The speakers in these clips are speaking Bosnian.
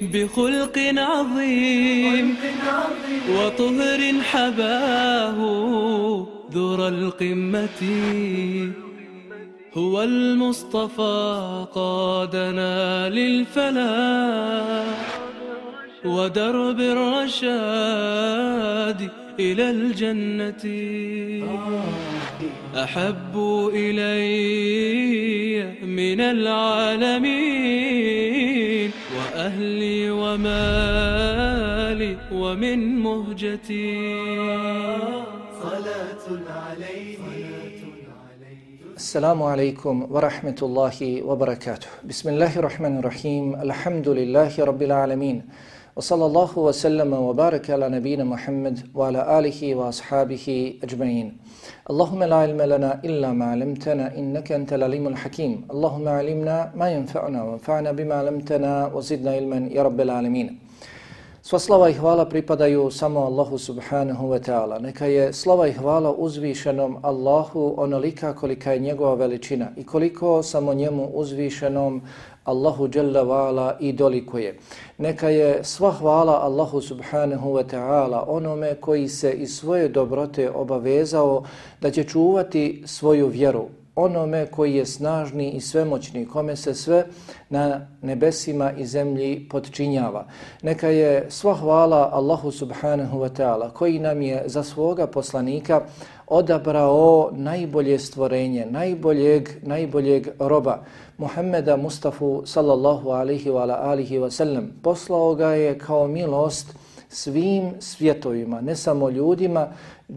بخلق عظيم وطهر حباه ذر القمة. هو المصطفى قادنا للفلاح ودرب الرشاد إلى الجنة. أحب إلي من العالمين وأهلي ومالي ومن مهجتي. صلاة عليه السلام عليكم ورحمة الله وبركاته. بسم الله الرحمن الرحيم. الحمد لله رب العالمين. وصلى الله وسلم وبارك على نبينا محمد وعلى آله وأصحابه أجمعين اللهم لا علم لنا إلا ما علمتنا إنك أنت العليم الحكيم اللهم علمنا ما ينفعنا وانفعنا بما علمتنا وزدنا علما يا رب العالمين Sva slava i hvala pripadaju samo Allahu subhanahu wa ta'ala. Neka je slava i hvala uzvišenom Allahu onolika kolika je njegova veličina i koliko samo njemu uzvišenom Allahu jalla Vala i dolikuje. Neka je sva hvala Allahu subhanahu wa ta'ala onome koji se iz svoje dobrote obavezao da će čuvati svoju vjeru, onome koji je snažni i svemoćni, kome se sve na nebesima i zemlji podčinjava. Neka je sva hvala Allahu subhanahu wa ta'ala koji nam je za svoga poslanika odabrao najbolje stvorenje, najboljeg, najboljeg roba, Muhammeda Mustafa sallallahu alihi wa alihi wa sallam. Poslao ga je kao milost svim svjetovima, ne samo ljudima,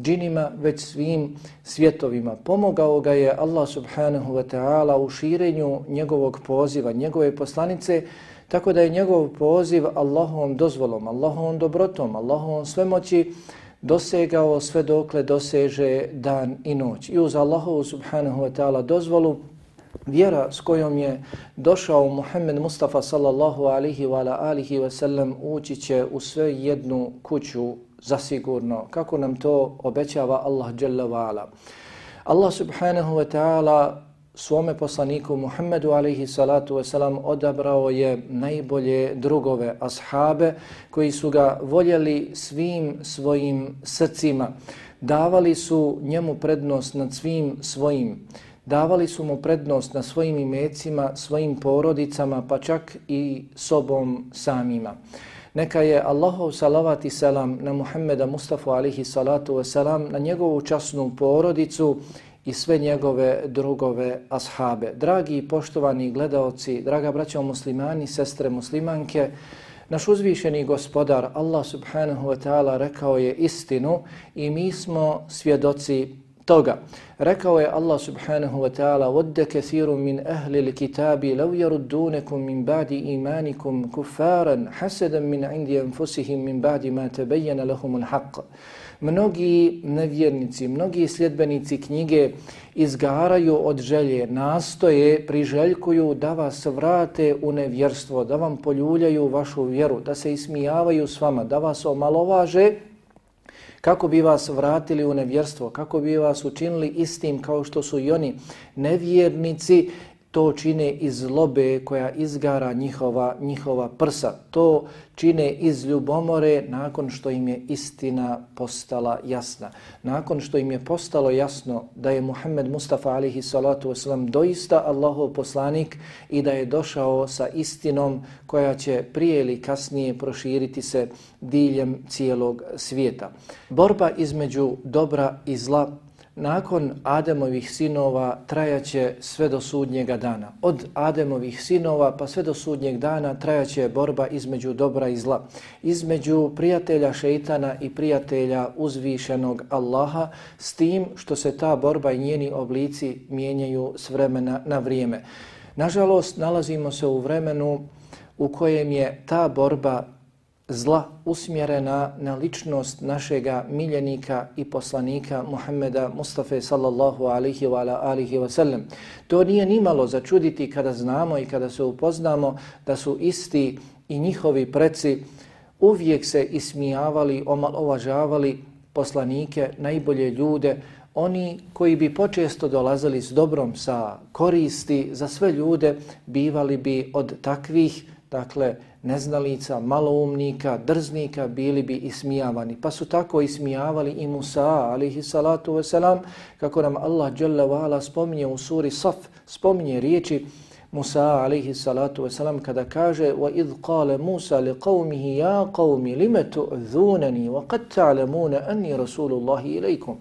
džinima, već svim svjetovima. Pomogao ga je Allah subhanahu wa ta'ala u širenju njegovog poziva, njegove poslanice, tako da je njegov poziv Allahovom dozvolom, Allahovom dobrotom, Allahovom svemoći dosegao sve dokle doseže dan i noć. I uz Allahovu subhanahu wa ta'ala dozvolu vjera s kojom je došao Muhammed Mustafa sallallahu alihi wa alihi wa sallam ući će u sve jednu kuću zasigurno, kako nam to obećava Allah Jalla wa'ala. Allah subhanahu wa ta'ala svome poslaniku Muhammedu alaihi salatu wasalam odabrao je najbolje drugove ashabe koji su ga voljeli svim svojim srcima. Davali su njemu prednost nad svim svojim. Davali su mu prednost na svojim imecima, svojim porodicama, pa čak i sobom samima. Neka je Allahov salavat i selam na Muhammeda Mustafa alihi salatu wasalam, na njegovu časnu porodicu i sve njegove drugove ashabe. Dragi i poštovani gledaoci, draga braćo muslimani, sestre muslimanke, naš uzvišeni gospodar Allah subhanahu wa ta'ala rekao je istinu i mi smo svjedoci toga. Rekao je Allah subhanahu wa ta'ala وَدَّ كَثِيرٌ مِنْ أَهْلِ الْكِتَابِ لَوْ يَرُدُّونَكُمْ مِنْ بَعْدِ إِيمَانِكُمْ كُفَّارًا حَسَدًا مِنْ عِنْدِ أَنفُسِهِمْ مِنْ بَعْدِ مَا تَبَيَّنَ لَهُمُ الْحَقِّ Mnogi nevjernici, mnogi sljedbenici knjige izgaraju od želje, nastoje, priželjkuju da vas vrate u nevjerstvo, da vam poljuljaju vašu vjeru, da se ismijavaju s vama, da vas omalovaže, kako bi vas vratili u nevjerstvo, kako bi vas učinili istim kao što su i oni nevjernici, to čine iz zlobe koja izgara njihova, njihova prsa. To čine iz ljubomore nakon što im je istina postala jasna. Nakon što im je postalo jasno da je Muhammed Mustafa alihi salatu wasalam doista Allahov poslanik i da je došao sa istinom koja će prije ili kasnije proširiti se diljem cijelog svijeta. Borba između dobra i zla nakon Ademovih sinova trajaće sve do sudnjega dana. Od Ademovih sinova pa sve do sudnjeg dana trajaće borba između dobra i zla, između prijatelja šeitana i prijatelja uzvišenog Allaha, s tim što se ta borba i njeni oblici mijenjaju s vremena na vrijeme. Nažalost, nalazimo se u vremenu u kojem je ta borba zla usmjerena na ličnost našega miljenika i poslanika Muhammeda Mustafa sallallahu alihi wa ala alihi wa sallam. To nije nimalo začuditi kada znamo i kada se upoznamo da su isti i njihovi preci uvijek se ismijavali, omalovažavali poslanike, najbolje ljude, oni koji bi počesto dolazili s dobrom sa koristi za sve ljude, bivali bi od takvih, dakle, neznalica, maloumnika, drznika bili bi ismijavani. Pa su tako ismijavali i Musa, alihi salatu wasalam, kako nam Allah jalla wa'ala spominje u suri Saf, spominje riječi Musa, alihi salatu wasalam, kada kaže وَإِذْ قَالَ مُوسَى لِقَوْمِهِ يَا قَوْمِ لِمَ تُعْذُونَنِي وَقَدْ تَعْلَمُونَ أَنِّي رَسُولُ اللَّهِ إِلَيْكُمْ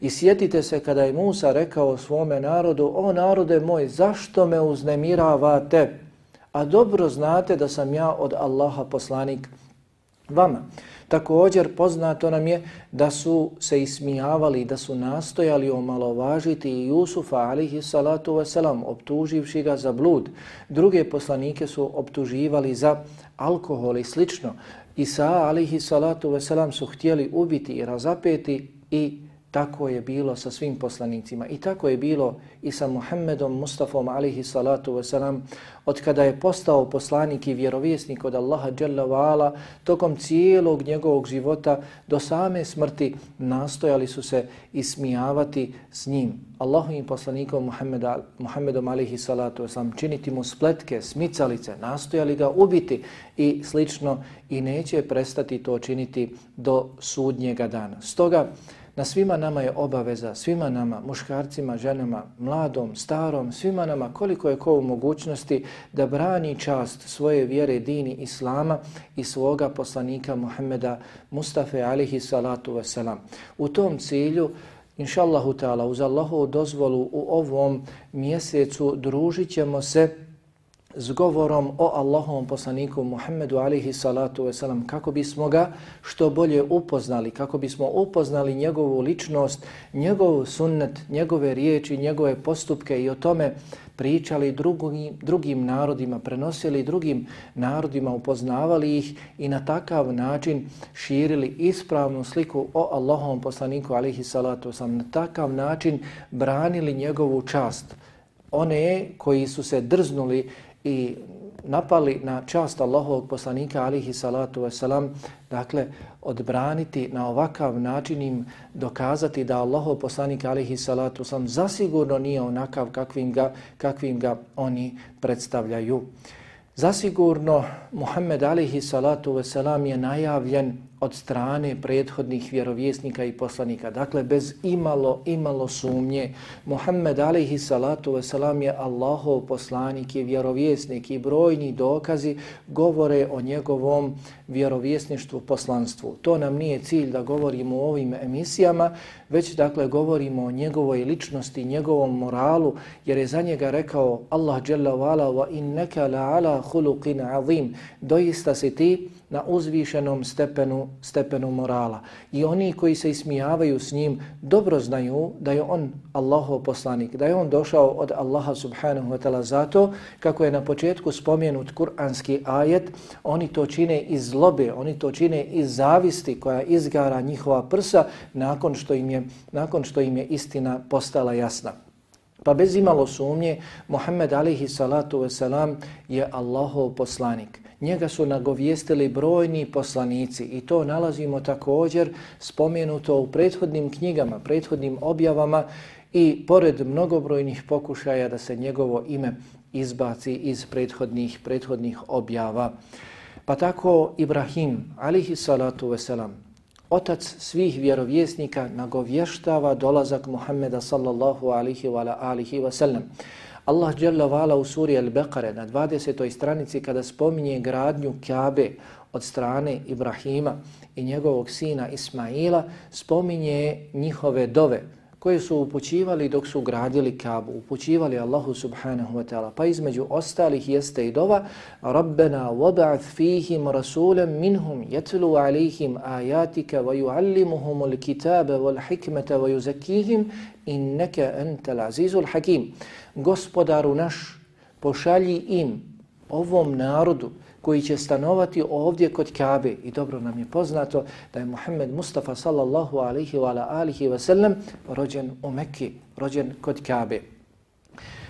I sjetite se kada je Musa rekao svome narodu, o narode moj, zašto me uznemiravate? A dobro znate da sam ja od Allaha poslanik vama. Također poznato nam je da su se ismijavali, da su nastojali omalovažiti i Jusufa alihi salatu wasalam, optuživši ga za blud. Druge poslanike su optuživali za alkohol i slično. Isa alihi salatu wasalam su htjeli ubiti i razapeti i Tako je bilo sa svim poslanicima i tako je bilo i sa Muhammedom Mustafom alihi salatu wasalam od kada je postao poslanik i vjerovjesnik od Allaha Jalla wa'ala tokom cijelog njegovog života do same smrti nastojali su se ismijavati s njim. Allahovim poslanikom Muhammeda, Muhammedom alihi salatu wasalam činiti mu spletke, smicalice, nastojali ga ubiti i slično i neće prestati to činiti do sudnjega dana. Stoga Na svima nama je obaveza, svima nama, muškarcima, ženama, mladom, starom, svima nama koliko je ko u mogućnosti da brani čast svoje vjere dini Islama i svoga poslanika Muhammeda Mustafa alihi salatu wasalam. U tom cilju, inša Allahu ta'ala, uz Allahovu dozvolu u ovom mjesecu družit se s govorom o Allahovom poslaniku Muhammedu alihi salatu wasalam kako bismo ga što bolje upoznali, kako bismo upoznali njegovu ličnost, njegov sunnet, njegove riječi, njegove postupke i o tome pričali drugim, drugim narodima, prenosili drugim narodima, upoznavali ih i na takav način širili ispravnu sliku o Allahovom poslaniku alihi salatu wasalam, na takav način branili njegovu čast. One koji su se drznuli i napali na čast Allahovog poslanika alihi salatu wasalam, dakle, odbraniti na ovakav način im dokazati da Allahov poslanik alihi salatu wasalam zasigurno nije onakav kakvim ga, kakvim ga oni predstavljaju. Zasigurno Muhammed alihi salatu wasalam je najavljen od strane prethodnih vjerovjesnika i poslanika. Dakle, bez imalo, imalo sumnje, Muhammed alaihi salatu wasalam je Allahov poslanik i vjerovjesnik i brojni dokazi govore o njegovom vjerovjesništvu, poslanstvu. To nam nije cilj da govorimo u ovim emisijama, već dakle govorimo o njegovoj ličnosti, njegovom moralu, jer je za njega rekao Allah jalla wala wa innaka la ala khuluqin azim. Doista si ti na uzvišenom stepenu, stepenu morala. I oni koji se ismijavaju s njim dobro znaju da je on Allahov poslanik, da je on došao od Allaha subhanahu wa ta'ala zato kako je na početku spomenut kuranski ajet, oni to čine iz zlobe, oni to čine iz zavisti koja izgara njihova prsa nakon što im je, nakon što im je istina postala jasna. Pa bez imalo sumnje, Muhammed alihi salatu wasalam je Allahov poslanik. Njega su nagovijestili brojni poslanici i to nalazimo također spomenuto u prethodnim knjigama, prethodnim objavama i pored mnogobrojnih pokušaja da se njegovo ime izbaci iz prethodnih prethodnih objava. Pa tako Ibrahim, alihi salatu veselam, otac svih vjerovjesnika, nagovještava dolazak Muhammeda sallallahu alihi wa alihi wasalam. Allah dželle u suri Al-Baqara na 20. stranici kada spominje gradnju Kabe od strane Ibrahima i njegovog sina Ismaila, spominje njihove dove, koje su upućivali dok su gradili Kabu, upućivali Allahu subhanahu wa ta'ala. Pa između ostalih jeste i dova Rabbena waba'ath fihim rasulem minhum yatlu alihim ajatika wa yuallimuhum al kitaba wal hikmeta wa yuzakihim inneke entel azizul hakim. Gospodaru naš, pošalji im, ovom narodu, koji će stanovati ovdje kod Kabe. I dobro nam je poznato da je Muhammed Mustafa sallallahu alaihi wa alihi wa sallam rođen u Mekki, rođen kod Kabe.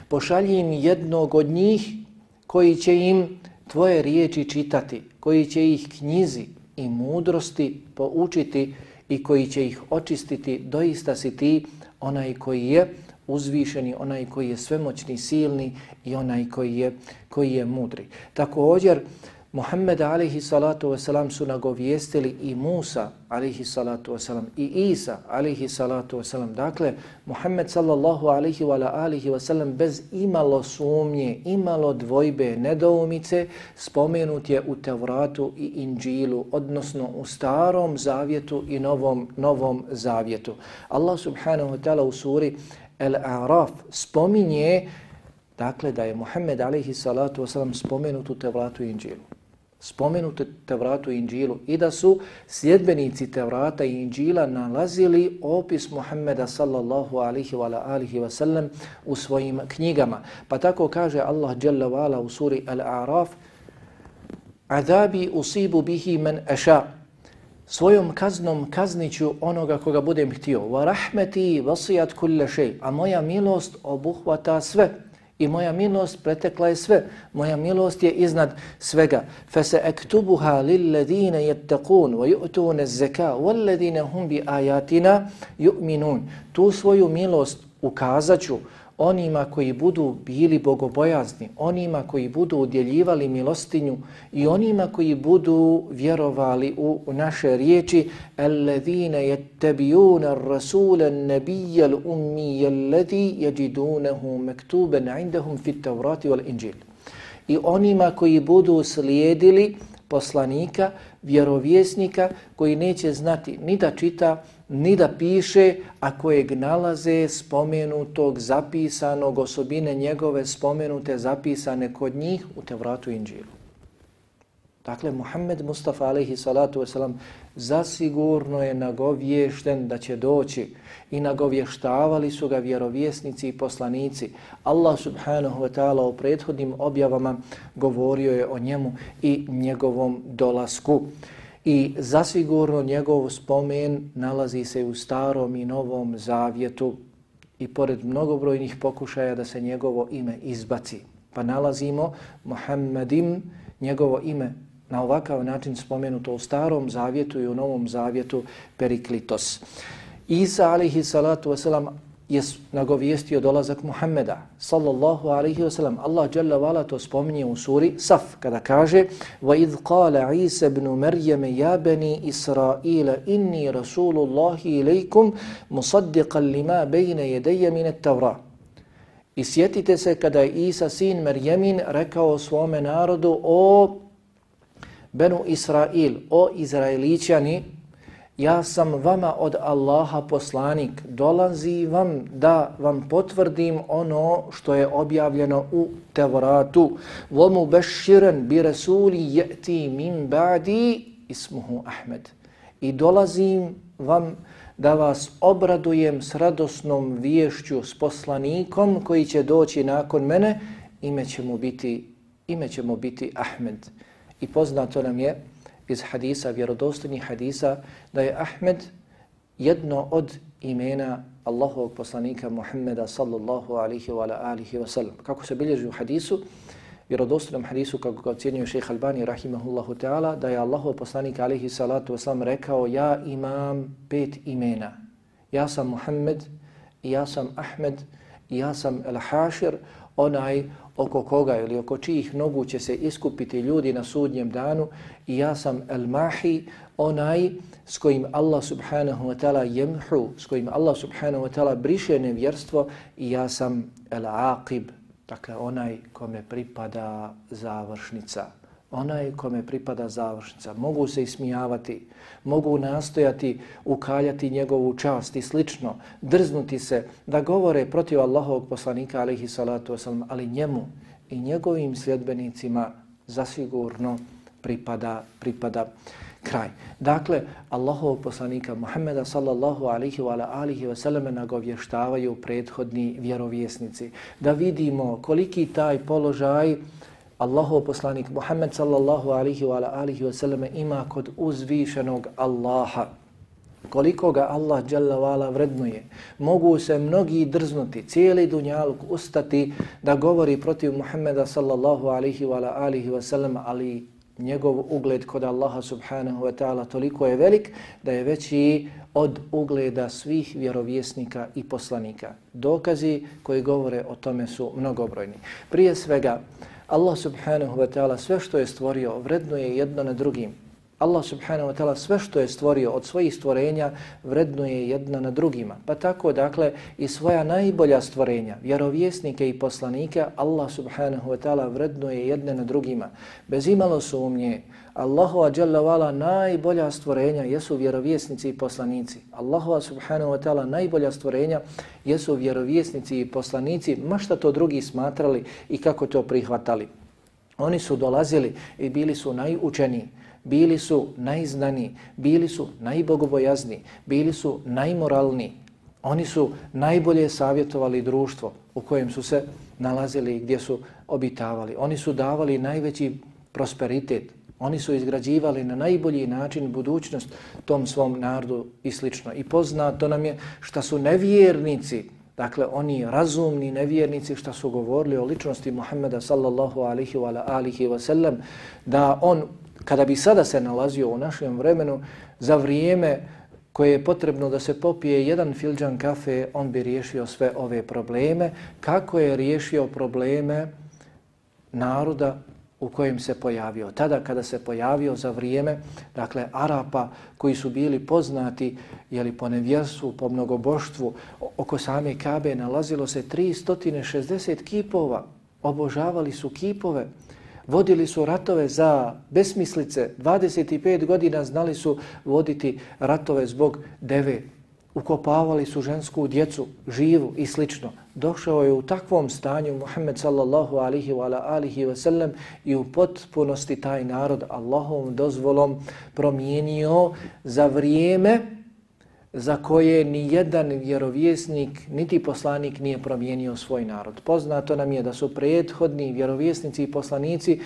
Pošalji im jednog od njih koji će im tvoje riječi čitati, koji će ih knjizi i mudrosti poučiti i koji će ih očistiti. Doista si ti onaj koji je uzvišeni, onaj koji je svemoćni, silni i onaj koji je, koji je mudri. Također, Muhammeda alihi salatu wasalam su nagovijestili i Musa alihi salatu wasalam i Isa alihi salatu wasalam. Dakle, Muhammed sallallahu alihi wa alihi wasalam bez imalo sumnje, imalo dvojbe, nedoumice spomenut je u Tevratu i Inđilu, odnosno u starom zavjetu i novom, novom zavjetu. Allah subhanahu wa ta'ala u suri Al-A'raf spominje dakle da je Muhammed alaihi salatu wasalam spomenut u Tevratu i Inđilu spomenute Tevratu i Inđilu i da su sljedbenici Tevrata i Inđila nalazili opis Muhammeda sallallahu alaihi wa alihi wa sallam u svojim knjigama. Pa tako kaže Allah jalla wa'ala u suri Al-A'raf Azabi usibu bihi men aša' svojom kaznom kazniću onoga koga budem htio. Wa rahmeti vasijat kulle šej. A moja milost obuhvata sve. I moja milost pretekla je sve. Moja milost je iznad svega. Fese ektubuha lilladine jettakun wa yu'tune zeka walladine hum bi ajatina yu'minun. Tu svoju milost ukazaću onima koji budu bili bogobojazni, onima koji budu udjeljivali milostinju i onima koji budu vjerovali u naše riječi alladhina yattabi'una ar-rasula an-nabiyya al-ummiyya alladhi yajidunahu maktuban 'indahum fit-taurati wal-injil i onima koji budu slijedili poslanika, vjerovjesnika koji neće znati ni da čita, ni da piše, a kojeg nalaze spomenutog, zapisanog osobine njegove spomenute, zapisane kod njih u Tevratu Inđilu. Dakle, Muhammed Mustafa alaihi salatu wasalam zasigurno je nagovješten da će doći i nagovještavali su ga vjerovjesnici i poslanici. Allah subhanahu wa ta'ala u prethodnim objavama govorio je o njemu i njegovom dolasku. I zasigurno njegov spomen nalazi se u starom i novom zavjetu i pored mnogobrojnih pokušaja da se njegovo ime izbaci. Pa nalazimo Muhammedim, njegovo ime na ovakav način spomenuto u starom zavjetu i u novom zavjetu Periklitos. Isa alihi salatu wasalam je nagovijestio dolazak Muhammeda sallallahu alaihi wasallam. Allah jalla vala to spominje u suri Saf kada kaže وَإِذْ قَالَ عِيسَ بْنُ مَرْيَمَ يَا بَنِي إِسْرَائِيلَ إِنِّي رَسُولُ اللَّهِ إِلَيْكُمْ مُصَدِّقًا لِمَا بَيْنَ يَدَيَّ مِنَ التَّوْرَةِ I sjetite se kada je Isa sin Merjemin rekao svome narodu o Benu Israil, o Izraelićani, ja sam vama od Allaha poslanik, dolazi vam da vam potvrdim ono što je objavljeno u Tevratu. Vomu beširen bi rasuli jeti min ba'di ismuhu Ahmed. I dolazim vam da vas obradujem s radosnom viješću s poslanikom koji će doći nakon mene, ime će mu biti, ime će mu biti Ahmed. I poznato nam je iz hadisa, vjerodostojnih hadisa, da je Ahmed jedno od imena Allahovog poslanika Muhammeda sallallahu alihi wa alihi wa sallam. Kako se bilježi u hadisu, vjerodostojnom hadisu, kako ga ocjenio šeha Albani rahimahullahu ta'ala, da je Allahov poslanik alihi salatu wa sallam rekao ja imam pet imena. Ja sam Muhammed, ja sam Ahmed, ja sam El-Hashir, onaj oko koga ili oko čijih nogu će se iskupiti ljudi na sudnjem danu. I ja sam el-mahi, onaj s kojim Allah subhanahu wa ta'ala jemhu, s kojim Allah subhanahu wa ta'ala briše nevjerstvo. I ja sam el-aqib, dakle onaj kome pripada završnica, onaj kome pripada završnica. Mogu se ismijavati, mogu nastojati ukaljati njegovu čast i slično, drznuti se da govore protiv Allahovog poslanika alaihi salatu wasalam, ali njemu i njegovim sljedbenicima zasigurno pripada, pripada kraj. Dakle, Allahov poslanika Muhammeda sallallahu alihi wa alihi wa sallam nagovještavaju prethodni vjerovjesnici. Da vidimo koliki taj položaj Allahov poslanik Muhammed sallallahu alihi wa alihi wa sallame ima kod uzvišenog Allaha. Koliko ga Allah jalla vrednuje. Mogu se mnogi drznuti, cijeli dunjaluk ustati da govori protiv Muhammeda sallallahu alihi wa alihi wa sallam, ali njegov ugled kod Allaha subhanahu wa ta'ala toliko je velik da je veći od ugleda svih vjerovjesnika i poslanika. Dokazi koji govore o tome su mnogobrojni. Prije svega, Allah subhanahu wa ta'ala sve što je stvorio vredno je jedno na drugim. Allah subhanahu wa ta'ala sve što je stvorio od svojih stvorenja vrednuje jedna na drugima. Pa tako dakle i svoja najbolja stvorenja, vjerovjesnike i poslanike, Allah subhanahu wa ta'ala vrednuje jedne na drugima. Bez imalo sumnje, Allahova jalla vala najbolja stvorenja jesu vjerovjesnici i poslanici. Allahova subhanahu wa ta'ala najbolja stvorenja jesu vjerovjesnici i poslanici, ma šta to drugi smatrali i kako to prihvatali. Oni su dolazili i bili su najučeniji bili su najznani, bili su najbogobojazni, bili su najmoralni. Oni su najbolje savjetovali društvo u kojem su se nalazili i gdje su obitavali. Oni su davali najveći prosperitet. Oni su izgrađivali na najbolji način budućnost tom svom narodu i slično. I poznato nam je šta su nevjernici, dakle oni razumni nevjernici šta su govorili o ličnosti Muhammeda sallallahu alihi wa alihi wa sallam, da on kada bi sada se nalazio u našem vremenu za vrijeme koje je potrebno da se popije jedan filđan kafe, on bi riješio sve ove probleme. Kako je riješio probleme naroda u kojem se pojavio? Tada kada se pojavio za vrijeme, dakle, Arapa koji su bili poznati jeli, po nevjerstvu, po mnogoboštvu, oko same Kabe nalazilo se 360 kipova, obožavali su kipove, vodili su ratove za besmislice, 25 godina znali su voditi ratove zbog deve, ukopavali su žensku djecu, živu i slično. Došao je u takvom stanju Muhammed sallallahu alihi wa alihi wa sallam i u potpunosti taj narod Allahovom dozvolom promijenio za vrijeme za koje ni jedan vjerovjesnik niti poslanik nije promijenio svoj narod. Poznato nam je da su prethodni vjerovjesnici i poslanici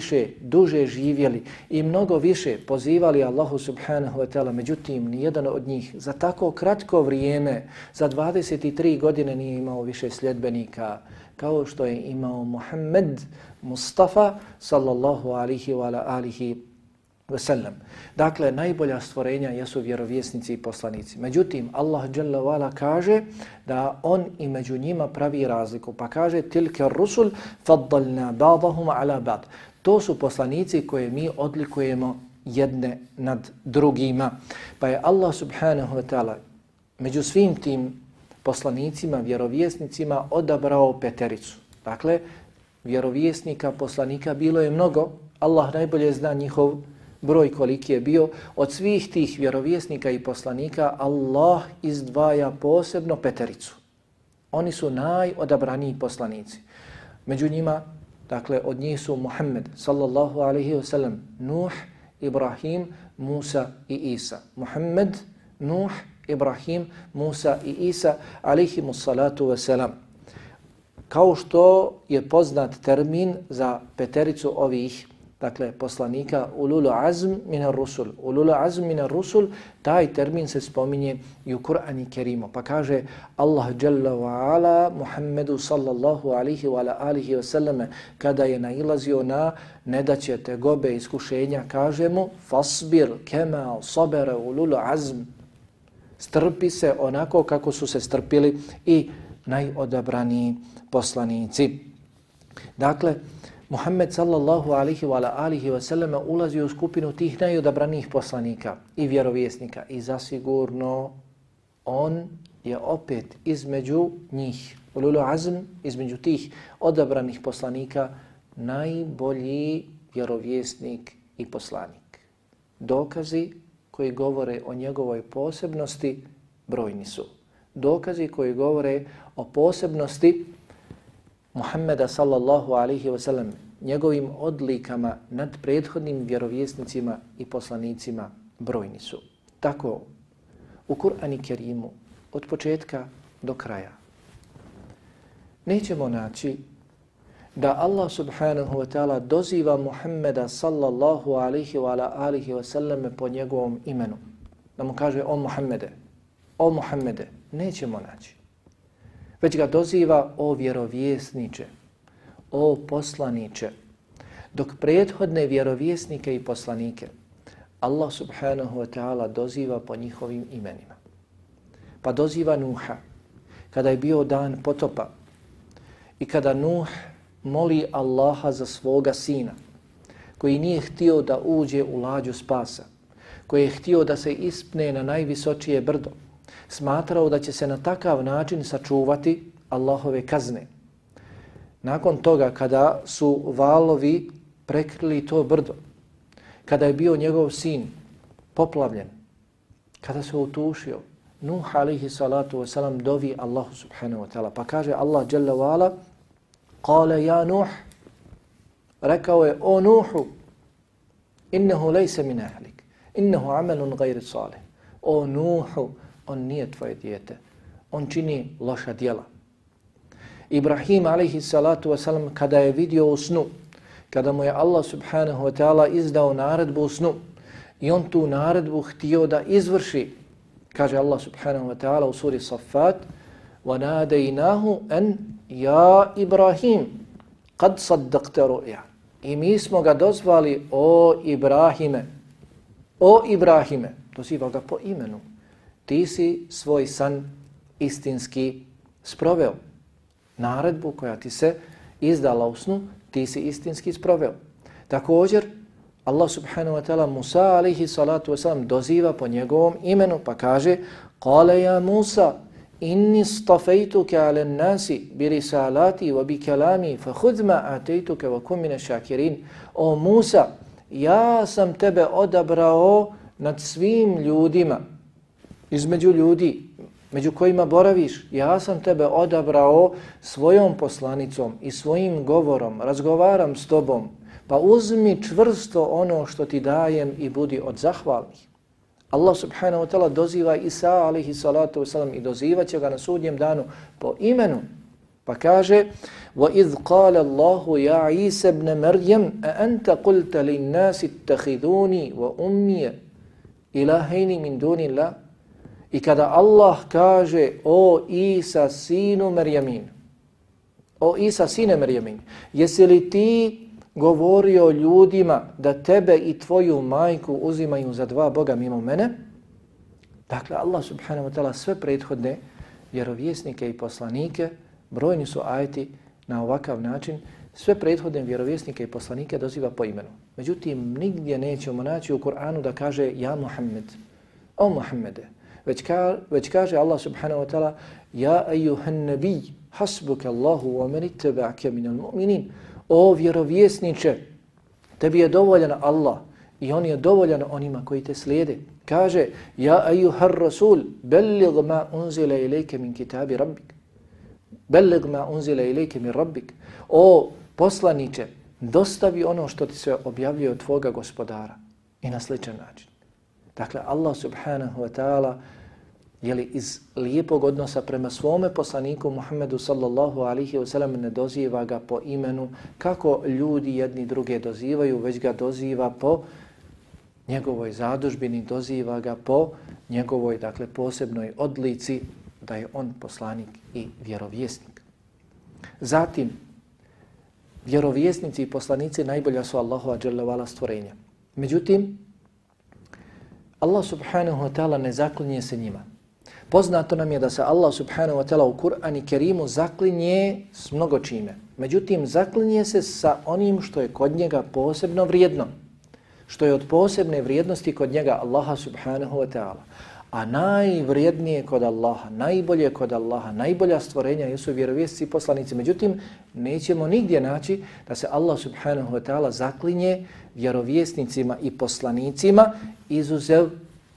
više, duže živjeli i mnogo više pozivali Allahu subhanahu wa ta'ala. Međutim, ni jedan od njih za tako kratko vrijeme, za 23 godine nije imao više sljedbenika kao što je imao Muhammed Mustafa sallallahu alihi wa alihi Veselam. Dakle, najbolja stvorenja jesu vjerovjesnici i poslanici. Međutim, Allah dželle Vala kaže da on i među njima pravi razliku. Pa kaže, tilke rusul faddalna ba'dahum ala ba'd. To su poslanici koje mi odlikujemo jedne nad drugima. Pa je Allah subhanahu wa ta'ala među svim tim poslanicima, vjerovjesnicima odabrao petericu. Dakle, vjerovjesnika, poslanika bilo je mnogo. Allah najbolje zna njihov broj koliki je bio, od svih tih vjerovjesnika i poslanika Allah izdvaja posebno petericu. Oni su najodabraniji poslanici. Među njima, dakle, od njih su Muhammed, sallallahu alaihi wa sallam, Nuh, Ibrahim, Musa i Isa. Muhammed, Nuh, Ibrahim, Musa i Isa, alaihimu salatu wa salam. Kao što je poznat termin za petericu ovih dakle poslanika ululu azm min rusul. Ululu azm min rusul taj termin se spominje i u Kur'anu Kerimu. Pa kaže Allah dželle ve ala Muhammedu sallallahu alayhi ve alihi ve sellem kada je nailazio na nedaće tegobe iskušenja kaže mu fasbir kema sabara ululu azm. Strpi se onako kako su se strpili i najodabrani poslanici. Dakle Muhammed sallallahu alihi wa alihi wa sallam ulazi u skupinu tih najodabranih poslanika i vjerovjesnika i zasigurno on je opet između njih, ululu azm, između tih odabranih poslanika najbolji vjerovjesnik i poslanik. Dokazi koji govore o njegovoj posebnosti brojni su. Dokazi koji govore o posebnosti Muhammeda sallallahu alaihi wa sallam, njegovim odlikama nad prethodnim vjerovjesnicima i poslanicima brojni su. Tako, u Kur'ani Kerimu, od početka do kraja, nećemo naći da Allah subhanahu wa ta'ala doziva Muhammeda sallallahu alaihi wa ala alihi wa sallam po njegovom imenu. Da mu kaže o Muhammede, o Muhammede, nećemo naći. Već ga doziva o vjerovjesniče, o poslaniče. Dok prethodne vjerovjesnike i poslanike Allah subhanahu wa ta'ala doziva po njihovim imenima. Pa doziva Nuha kada je bio dan potopa i kada Nuh moli Allaha za svoga sina, koji nije htio da uđe u lađu spasa, koji je htio da se ispne na najvisočije brdo, smatrao da će se na takav način sačuvati Allahove kazne. Nakon toga, kada su valovi prekrili to brdo, kada je bio njegov sin poplavljen, kada se utušio, Nuh alihi salatu wasalam dovi Allahu subhanahu wa ta'ala. Pa kaže Allah jalla wa ala, Kale ja Nuh, rekao je o Nuhu, innehu lejse min ahlik, innehu amelun gajri salih. O Nuhu, on nije tvoje dijete, on čini loša dijela. Ibrahim alaihi salatu wasalam kada je vidio u snu, kada mu je Allah subhanahu wa ta'ala izdao naredbu u snu i on tu naredbu htio da izvrši, kaže Allah subhanahu wa ta'ala u suri Safat, وَنَادَيْنَاهُ أَنْ Ja Ibrahim, kad saddakte ru'ja. I mi smo ga dozvali, o Ibrahime, o Ibrahime, doziva ga po imenu. Ti si svoj san istinski sproveo. Naredbu koja ti se izdala u snu, ti si istinski sproveo. Također, Allah subhanahu wa ta'ala Musa alihi salatu wasalam doziva po njegovom imenu pa kaže Kale ja Musa, inni stafejtuke ale nasi bi risalati wa bi kalami fa hudma atejtuke wa kumine šakirin. O Musa, ja sam tebe odabrao nad svim ljudima, između ljudi, među kojima boraviš, ja sam tebe odabrao svojom poslanicom i svojim govorom, razgovaram s tobom, pa uzmi čvrsto ono što ti dajem i budi od zahvalnih. Allah subhanahu wa ta'ala doziva Isa alaihi salatu wasalam i doziva će ga na sudnjem danu po imenu. Pa kaže وَإِذْ قَالَ اللَّهُ يَا عِيسَ بْنَ مَرْيَمْ أَأَنْتَ قُلْتَ لِلنَّاسِ اتَّخِذُونِي وَأُمِّيَ إِلَهَيْنِ مِنْ دُونِ اللَّهِ I kada Allah kaže o Isa sinu Merjamin, o Isa sine Merjamin, jesi li ti govorio ljudima da tebe i tvoju majku uzimaju za dva Boga mimo mene, dakle Allah subhanahu wa ta'ala sve prethodne vjerovjesnike i poslanike, brojni su ajeti na ovakav način, sve prethodne vjerovjesnike i poslanike doziva po imenu. Međutim, nigdje nećemo naći u Kur'anu da kaže ja Muhammed, o Muhammede, već, ka, već kaže Allah subhanahu wa ta'ala ja ejuhan nabi, hasbuka Allahu wa meni teba'ke minal mu'minin, o vjerovjesniče, tebi je dovoljan Allah i on je dovoljan onima koji te slijede. Kaže, ja ajuhar rasul, bellig ma unzile ilike min kitabi rabbik. Bellig ma unzile ilike min rabbik. O poslaniče, dostavi ono što ti se objavljuje od tvoga gospodara i na sličan način. Dakle, Allah subhanahu wa ta'ala jeli iz lijepog odnosa prema svome poslaniku Muhammedu sallallahu alihi wasallam ne doziva ga po imenu kako ljudi jedni druge dozivaju, već ga doziva po njegovoj zadužbini, doziva ga po njegovoj dakle posebnoj odlici da je on poslanik i vjerovjesnik. Zatim, vjerovjesnici i poslanici najbolja su Allahova dželjavala stvorenja. Međutim, Allah subhanahu wa ta'ala ne zaklinje se njima. Poznato nam je da se Allah subhanahu wa ta'ala u Kur'an i Kerimu zaklinje s mnogo čime. Međutim, zaklinje se sa onim što je kod njega posebno vrijedno. Što je od posebne vrijednosti kod njega Allaha subhanahu wa ta'ala. A najvrijednije kod Allaha, najbolje kod Allaha, najbolja stvorenja jesu vjerovjesci i poslanici. Međutim, nećemo nigdje naći da se Allah subhanahu wa ta'ala zaklinje vjerovjesnicima i poslanicima izuzev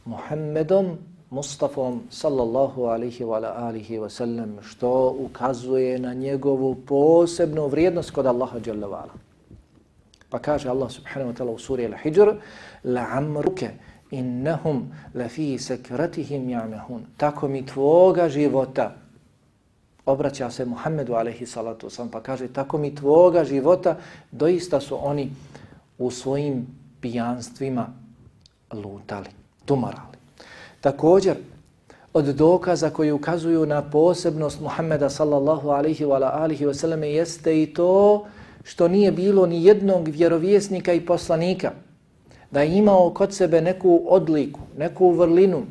Muhammedom Mustafom sallallahu alihi wa alihi wa sallam što ukazuje na njegovu posebnu vrijednost kod Allaha jalla vala. Pa kaže Allah subhanahu wa ta'ala u suri Al-Hijr la'amruke innahum lafi sakratihim ya'mahun. Tako mi tvoga života obraća se Muhammedu alaihi salatu wasalam pa kaže tako mi tvoga života doista su oni u svojim pijanstvima lutali, tumarali. Također, od dokaza koji ukazuju na posebnost Muhammeda sallallahu alaihi wa alihi wa sallam jeste i to što nije bilo ni jednog vjerovjesnika i poslanika da je imao kod sebe neku odliku, neku vrlinu,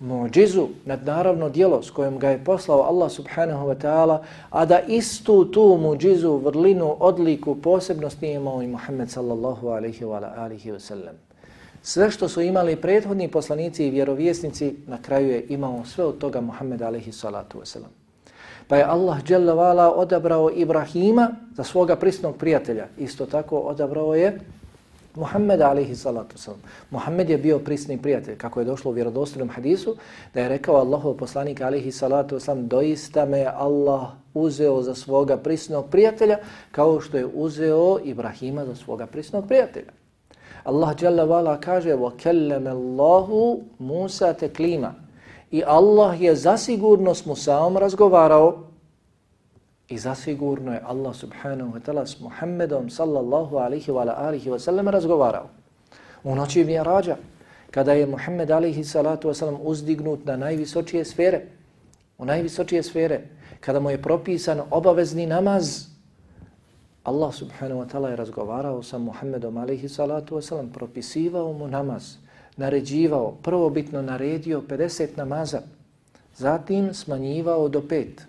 muđizu, nadnaravno dijelo s kojim ga je poslao Allah subhanahu wa ta'ala, a da istu tu muđizu, vrlinu, odliku, posebnost nije imao i Muhammed sallallahu alaihi wa alihi wa sallam. Sve što su imali prethodni poslanici i vjerovjesnici, na kraju je imao sve od toga Muhammed alaihi salatu wasalam. Pa je Allah dželavala odabrao Ibrahima za svoga prisnog prijatelja. Isto tako odabrao je Muhammed alaihi salatu wasalam. Muhammed je bio prisni prijatelj, kako je došlo u vjerodostojnom hadisu, da je rekao Allahov poslanik alaihi salatu wasalam, doista me Allah uzeo za svoga prisnog prijatelja, kao što je uzeo Ibrahima za svoga prisnog prijatelja. Allah dželle Vala kaže "Wa kallama Allahu Musa teklima." I Allah je zasigurno s Musaom razgovarao i zasigurno je Allah subhanahu wa ta'ala s Muhammedom sallallahu alejhi wa alihi wa sallam razgovarao. U noći mi kada je Muhammed alejhi salatu wa sallam uzdignut na najvisočije sfere. U najvisočije sfere kada mu je propisan obavezni namaz Allah subhanahu wa ta'ala je razgovarao sa Muhammedom alaihi salatu wasalam, propisivao mu namaz, naređivao, prvobitno naredio 50 namaza, zatim smanjivao do pet,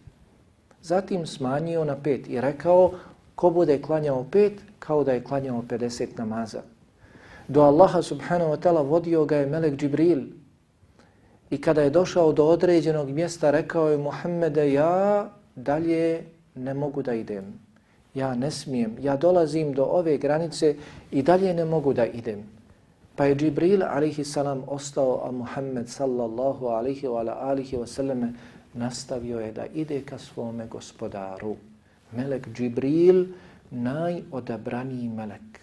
zatim smanjio na pet i rekao ko bude klanjao pet kao da je klanjao 50 namaza. Do Allaha subhanahu wa ta'ala vodio ga je Melek Džibril i kada je došao do određenog mjesta rekao je Muhammede ja dalje ne mogu da idem. Ja ne smijem, ja dolazim do ove granice i dalje ne mogu da idem. Pa je Džibril alihi salam ostao, a Muhammed sallallahu alihi wa alihi wa sallame nastavio je da ide ka svome gospodaru. Melek Džibril, najodabraniji melek.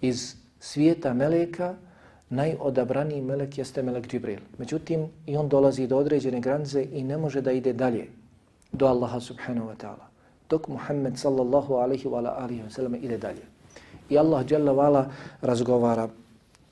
Iz svijeta meleka, najodabraniji melek jeste melek Džibril. Međutim, i on dolazi do određene granice i ne može da ide dalje do Allaha subhanahu wa ta'ala. Dok Muhammed sallallahu alaihi wa alihi wa sallam ide dalje. I Allah jalla vala razgovara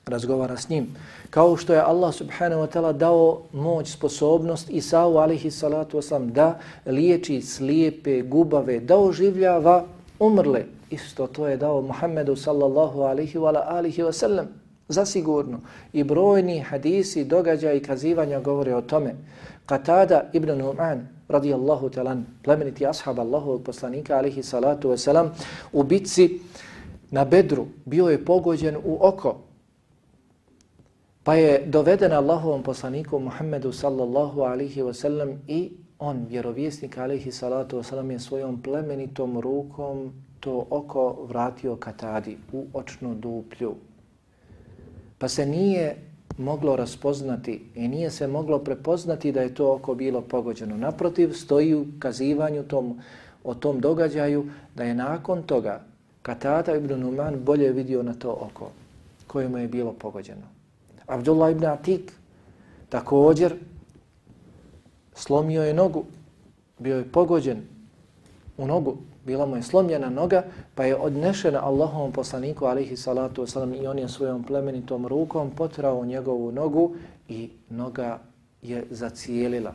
razgovara s njim. Kao što je Allah subhanahu wa ta'ala dao moć, sposobnost Isau alaihi salatu wasalam da liječi slijepe, gubave, da oživljava umrle. Isto to je dao Muhammedu sallallahu alaihi wa alihi wasallam. Zasigurno. I brojni hadisi, događaja i kazivanja govore o tome. Qatada ibn Nu'man radijallahu talan, plemeniti ashab Allahovog poslanika alihi salatu wasalam, u bitci na Bedru bio je pogođen u oko Pa je doveden Allahovom poslaniku Muhammedu sallallahu alihi wasalam i on, vjerovjesnik alihi salatu wasalam, je svojom plemenitom rukom to oko vratio katadi u očnu duplju. Pa se nije moglo raspoznati i nije se moglo prepoznati da je to oko bilo pogođeno. Naprotiv, stoji u kazivanju tom, o tom događaju da je nakon toga Katata ibn Numan bolje vidio na to oko kojemu je bilo pogođeno. Abdullah ibn Atik također slomio je nogu, bio je pogođen u nogu, bila mu je slomljena noga, pa je odnešena Allahovom poslaniku, alaihi salatu wasalam, i on je svojom plemenitom rukom potrao njegovu nogu i noga je zacijelila.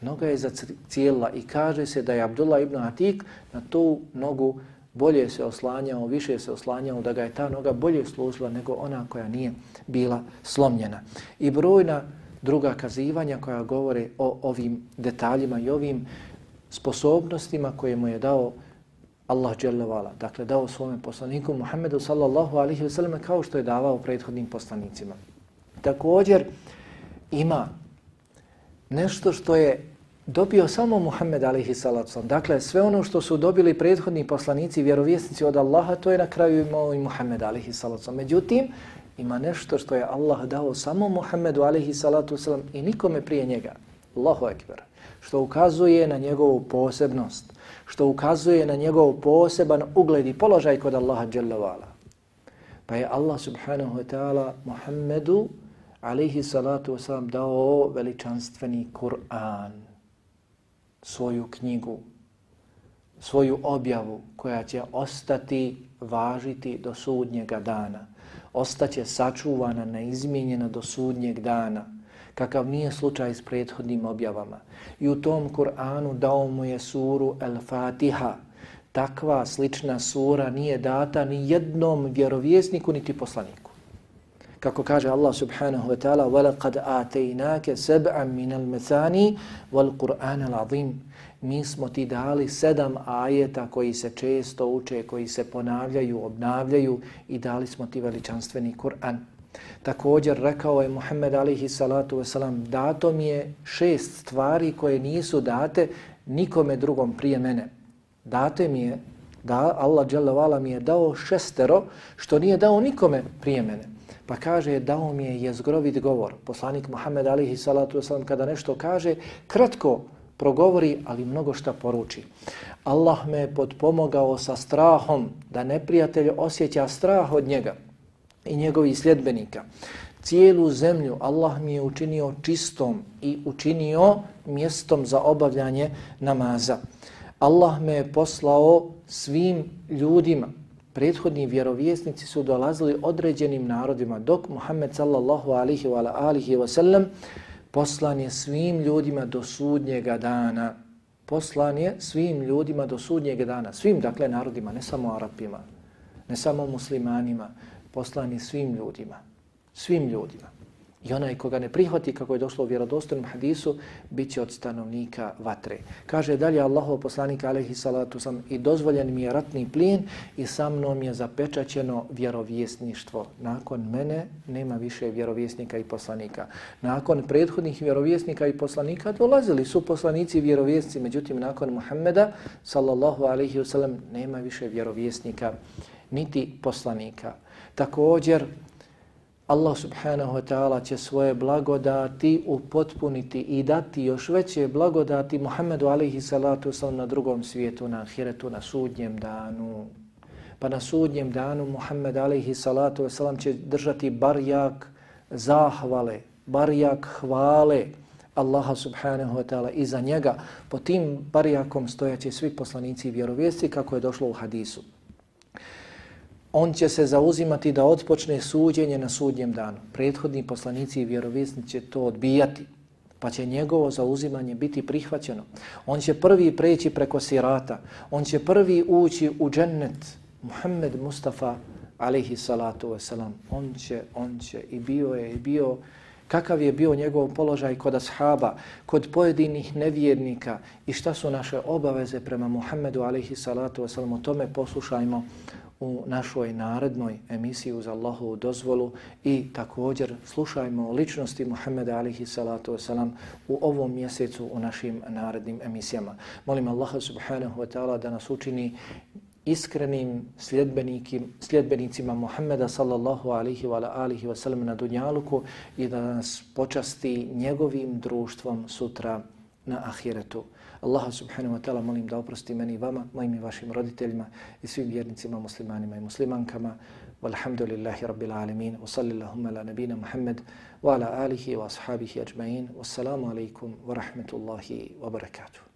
Noga je zacijelila i kaže se da je Abdullah ibn Atik na tu nogu bolje se oslanjao, više se oslanjao, da ga je ta noga bolje služila nego ona koja nije bila slomljena. I brojna druga kazivanja koja govore o ovim detaljima i ovim sposobnostima koje mu je dao Allah dželle dakle dao svome poslaniku Muhammedu sallallahu alejhi ve sellem kao što je davao prethodnim poslanicima. Također ima nešto što je dobio samo Muhammed alaihi salatu Dakle, sve ono što su dobili prethodni poslanici i vjerovjesnici od Allaha, to je na kraju imao i Muhammed alaihi salatu Međutim, ima nešto što je Allah dao samo Muhammedu alaihi salatu wasalam i nikome prije njega. Allahu ekber. Što ukazuje na njegovu posebnost. Što ukazuje na njegov poseban ugled i položaj kod Allaha dželle. Pa je Allah subhanahu wa ta'ala Muhammedu alaihi salatu wasalam dao veličanstveni Kur'an. Svoju knjigu. Svoju objavu koja će ostati važiti do sudnjega dana ostaće sačuvana, neizmijenjena do sudnjeg dana, kakav nije slučaj s prethodnim objavama. I u tom Kur'anu dao mu je suru El-Fatiha. Takva slična sura nije data ni jednom vjerovjesniku niti poslaniku. Kako kaže Allah subhanahu wa ta'ala وَلَقَدْ آتَيْنَاكَ سَبْعًا مِنَ الْمَثَانِ وَالْقُرْآنَ الْعَظِيمِ mi smo ti dali sedam ajeta koji se često uče, koji se ponavljaju, obnavljaju i dali smo ti veličanstveni Kur'an. Također rekao je Muhammed alihi salatu wasalam, dato mi je šest stvari koje nisu date nikome drugom prije mene. Date mi je, da Allah dželavala mi je dao šestero što nije dao nikome prije mene. Pa kaže, dao mi je jezgrovit govor. Poslanik Muhammed alihi salatu wasalam kada nešto kaže, kratko progovori, ali mnogo šta poruči. Allah me je potpomogao sa strahom da neprijatelj osjeća strah od njega i njegovih sljedbenika. Cijelu zemlju Allah mi je učinio čistom i učinio mjestom za obavljanje namaza. Allah me je poslao svim ljudima. Prethodni vjerovjesnici su dolazili određenim narodima dok Muhammed sallallahu alihi wa alihi wa sallam poslan je svim ljudima do sudnjega dana. Poslan je svim ljudima do sudnjega dana. Svim, dakle, narodima, ne samo Arapima, ne samo muslimanima poslani svim ljudima. Svim ljudima. I onaj koga ne prihvati, kako je došlo u vjerodostojnom hadisu, bit će od stanovnika vatre. Kaže dalje Allahov poslanik alaihi salatu sam i dozvoljen mi je ratni plin i sa mnom je zapečaćeno vjerovjesništvo. Nakon mene nema više vjerovjesnika i poslanika. Nakon prethodnih vjerovjesnika i poslanika dolazili su poslanici i vjerovjesnici, međutim nakon Muhammeda sallallahu alaihi wasallam nema više vjerovjesnika niti poslanika. Također, Allah subhanahu wa ta'ala će svoje blagodati upotpuniti i dati još veće blagodati Muhammedu alaihi salatu wasalam na drugom svijetu, na ahiretu, na sudnjem danu. Pa na sudnjem danu Muhammed alaihi salatu wasalam će držati barjak zahvale, barjak hvale Allaha subhanahu wa ta'ala iza njega. Po tim barjakom stojaće svi poslanici i vjerovijesti kako je došlo u hadisu on će se zauzimati da odpočne suđenje na sudnjem danu. Prethodni poslanici i vjerovisni će to odbijati, pa će njegovo zauzimanje biti prihvaćeno. On će prvi preći preko sirata, on će prvi ući u džennet. Muhammed Mustafa, alaihi salatu wasalam, on će, on će i bio je i bio kakav je bio njegov položaj kod ashaba, kod pojedinih nevjernika i šta su naše obaveze prema Muhammedu alaihi salatu wasalam, o tome poslušajmo u našoj narednoj emisiji uz Allahovu dozvolu i također slušajmo ličnosti Muhammeda alihi salatu wasalam u ovom mjesecu u našim narednim emisijama. Molim Allaha subhanahu wa ta'ala da nas učini iskrenim sljedbenicima Muhammeda sallallahu alihi wa alihi wa sallam na dunjaluku i da nas počasti njegovim društvom sutra na ahiretu. Allaha subhanahu wa ta'ala molim da oprosti meni i vama, mojim i vašim roditeljima i svim vjernicima, muslimanima i muslimankama. Walhamdulillahi rabbil alamin. Wa sallillahumma ala nabina Muhammad wa ala alihi wa ashabihi ajma'in. Wassalamu alaikum wa rahmatullahi wa barakatuh.